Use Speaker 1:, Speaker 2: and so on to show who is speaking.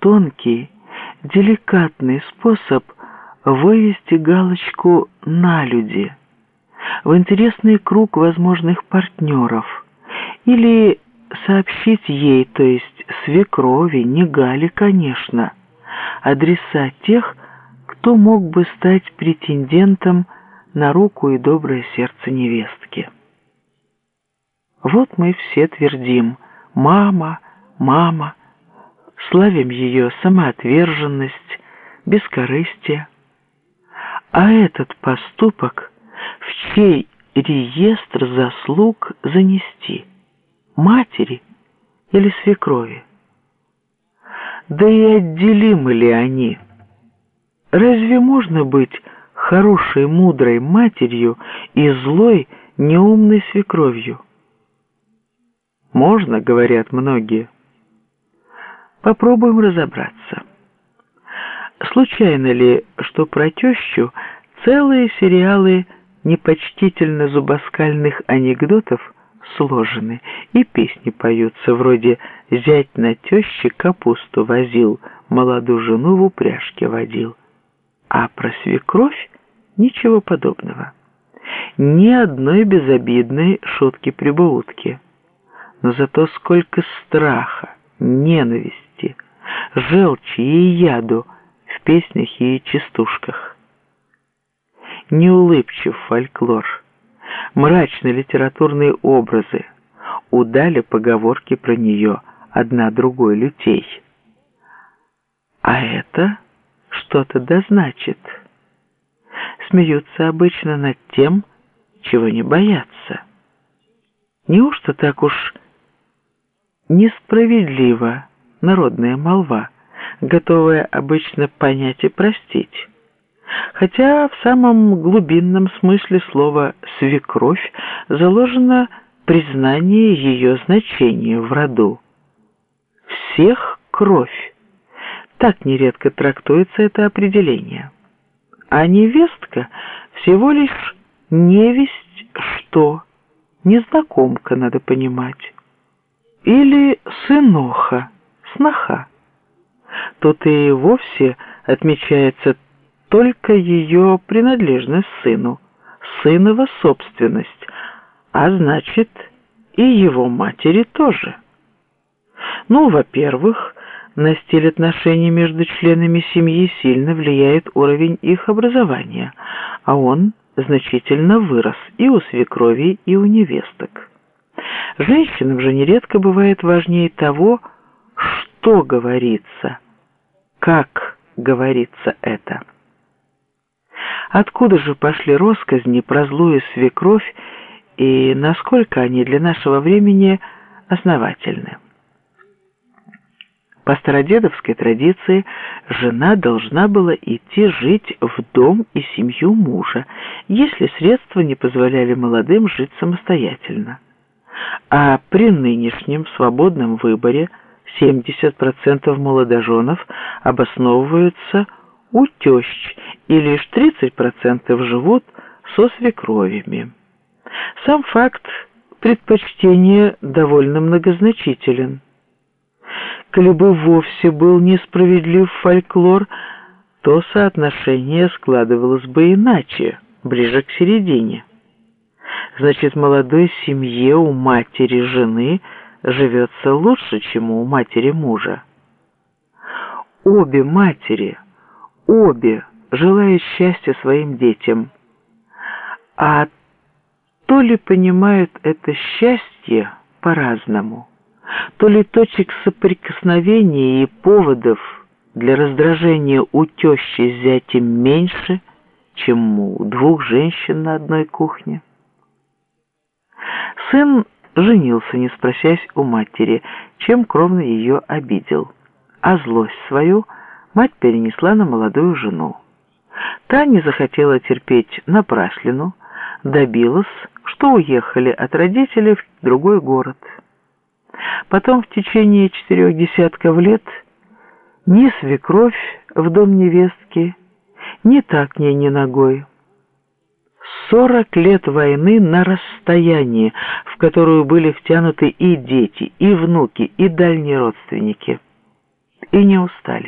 Speaker 1: тонкий, деликатный способ вывести галочку на люди, в интересный круг возможных партнеров, или сообщить ей, то есть свекрови, не Гали, конечно, адреса тех, кто мог бы стать претендентом на руку и доброе сердце невестки. Вот мы все твердим «мама, мама», славим ее самоотверженность, бескорыстие. А этот поступок в чей реестр заслуг занести? Матери или свекрови? Да и отделимы ли они? Разве можно быть хорошей, мудрой матерью и злой, неумной свекровью? Можно, говорят многие. Попробуем разобраться. Случайно ли, что про тещу целые сериалы непочтительно зубоскальных анекдотов сложены, и песни поются вроде «Зять на тещи капусту возил, молодую жену в упряжке водил». А про свекровь ничего подобного. Ни одной безобидной шутки-прибаутки. Но зато сколько страха, ненависти, желчи и яду в песнях и частушках. Неулыбчив фольклор, мрачные литературные образы, удали поговорки про нее одна другой лютей. А это что-то да значит. Смеются обычно над тем, чего не боятся. Неужто так уж несправедлива народная молва, готовая обычно понять и простить? Хотя в самом глубинном смысле слова «свекровь» заложено признание ее значения в роду. Всех кровь так нередко трактуется это определение. А невестка всего лишь невесть что, незнакомка, надо понимать. Или сыноха, сноха. Тут и вовсе отмечается только ее принадлежность сыну, сынова собственность, а значит и его матери тоже. Ну, во-первых, на стиль отношений между членами семьи сильно влияет уровень их образования, а он значительно вырос и у свекрови, и у невесток. Женщинам же нередко бывает важнее того, что говорится, как говорится это. Откуда же пошли росказни про злую свекровь и насколько они для нашего времени основательны? По стародедовской традиции жена должна была идти жить в дом и семью мужа, если средства не позволяли молодым жить самостоятельно. А при нынешнем свободном выборе 70% молодоженов обосновываются у тещ, и лишь 30% живут со свекровями. Сам факт предпочтения довольно многозначителен. Коли бы вовсе был несправедлив фольклор, то соотношение складывалось бы иначе, ближе к середине. Значит, молодой семье у матери жены живется лучше, чем у матери мужа. Обе матери, обе желают счастья своим детям, а то ли понимают это счастье по-разному то ли точек соприкосновения и поводов для раздражения у тещи с зятем меньше, чем у двух женщин на одной кухне. Сын женился, не спросясь у матери, чем кровно ее обидел, а злость свою мать перенесла на молодую жену. Та не захотела терпеть напраслину, добилась, что уехали от родителей в другой город – Потом в течение четырех десятков лет ни свекровь в дом невестки, ни так ни ни ногой. Сорок лет войны на расстоянии, в которую были втянуты и дети, и внуки, и дальние родственники. и не устали.